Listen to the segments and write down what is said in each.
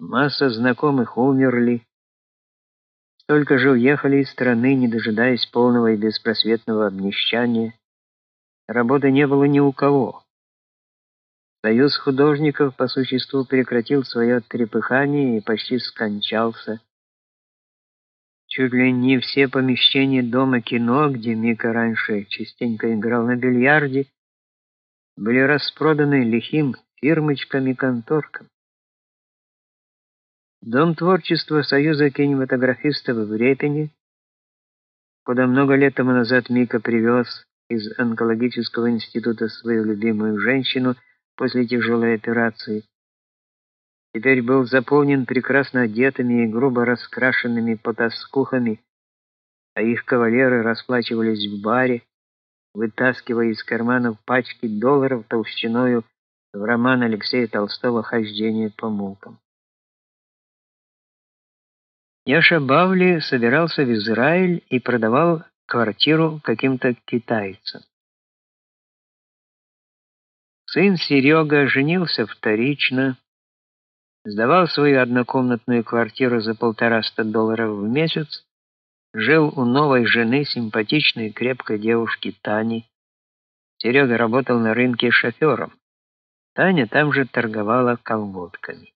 Масса знакомых умерли. Столько же уехали из страны, не дожидаясь полного и беспросветного обнищания. Работы не было ни у кого. Союз художников по существу прекратил свое трепыхание и почти скончался. Чуть ли не все помещения дома кино, где Мика раньше частенько играл на бильярде, были распроданы лихим фирмочкам и конторкам. Дом творчества Союза кинематографистов в Репине, куда много лет тому назад Мика привез из онкологического института свою любимую женщину после тяжелой операции, теперь был заполнен прекрасно одетыми и грубо раскрашенными потаскухами, а их кавалеры расплачивались в баре, вытаскивая из карманов пачки долларов толщиною в роман Алексея Толстого «Хождение по мукам». Яша Бавли собирался в Израиль и продавал квартиру каким-то китайцам. Сын Серега женился вторично, сдавал свою однокомнатную квартиру за полтораста долларов в месяц, жил у новой жены симпатичной и крепкой девушки Тани. Серега работал на рынке шофером. Таня там же торговала колготками.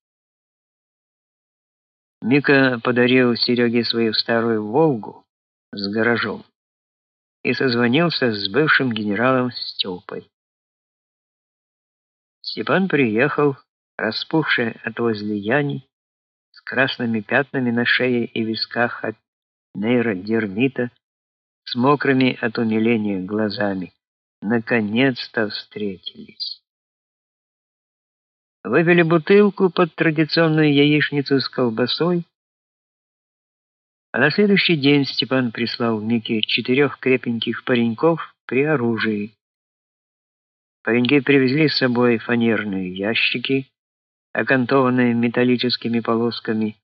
Мика подарил Сереге свою старую Волгу с гаражом и созвонился с бывшим генералом Степой. Степан приехал, распухший от возлияний, с красными пятнами на шее и висках от нейродермита, с мокрыми от умиления глазами. Наконец-то встретились. Выпили бутылку под традиционную яичницу с колбасой. А на следующий день Степан прислал Мике четырех крепеньких пареньков при оружии. Пареньки привезли с собой фанерные ящики, окантованные металлическими полосками,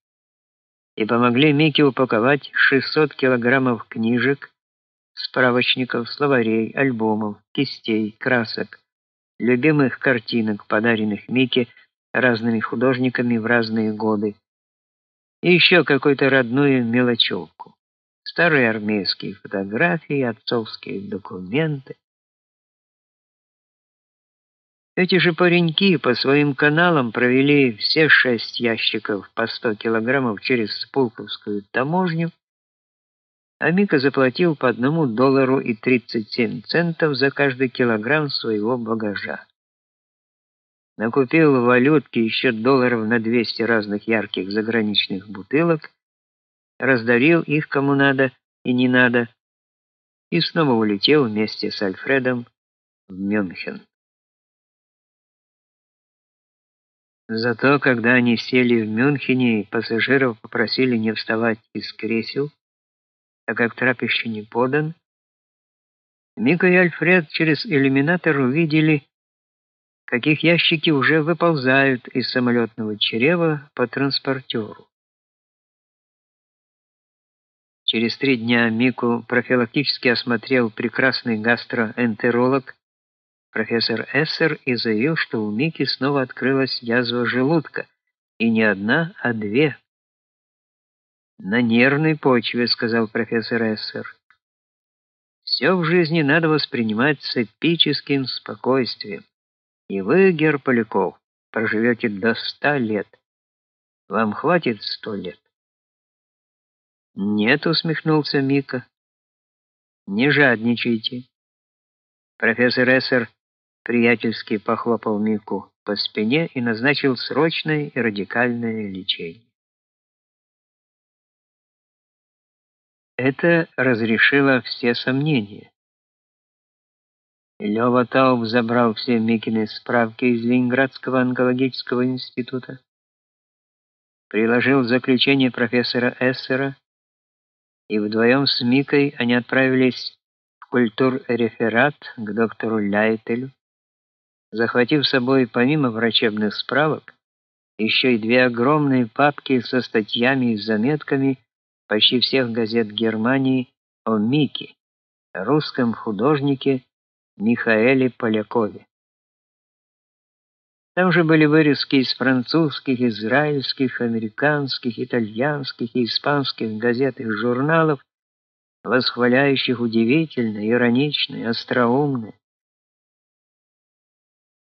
и помогли Мике упаковать 600 килограммов книжек, справочников, словарей, альбомов, кистей, красок любимых картинок, подаренных Мике разными художниками в разные годы, и еще какую-то родную мелочевку. Старые армейские фотографии, отцовские документы. Эти же пареньки по своим каналам провели все шесть ящиков по 100 килограммов через Пулковскую таможню, а Мика заплатил по одному доллару и 37 центов за каждый килограмм своего багажа. Накупил валютки еще долларов на 200 разных ярких заграничных бутылок, раздарил их кому надо и не надо, и снова улетел вместе с Альфредом в Мюнхен. Зато когда они сели в Мюнхене, пассажиров попросили не вставать из кресел, так как трап еще не подан, Мика и Альфред через иллюминатор увидели, каких ящики уже выползают из самолетного чрева по транспортеру. Через три дня Мику профилактически осмотрел прекрасный гастроэнтеролог профессор Эссер и заявил, что у Мики снова открылась язва желудка, и не одна, а две. На нервной почве, сказал профессор Эссер. Все в жизни надо воспринимать с эпическим спокойствием. И вы, Гер Поляков, проживете до ста лет. Вам хватит сто лет? Нет, усмехнулся Мика. Не жадничайте. Профессор Эссер приятельски похлопал Мику по спине и назначил срочное и радикальное лечение. Это разрешило все сомнения. Лёва Тауб забрал все Микины справки из Ленинградского онкологического института, приложил заключение профессора Эссера, и вдвоем с Микой они отправились в культур-реферат к доктору Ляйтелю, захватив с собой помимо врачебных справок еще и две огромные папки со статьями и заметками почти всех газет Германии о Мике, русском художнике Михаэле Полякове. Там же были вырезки из французских, израильских, американских, итальянских и испанских газет и журналов, восхваляющих удивительное, ироничное, остроумное,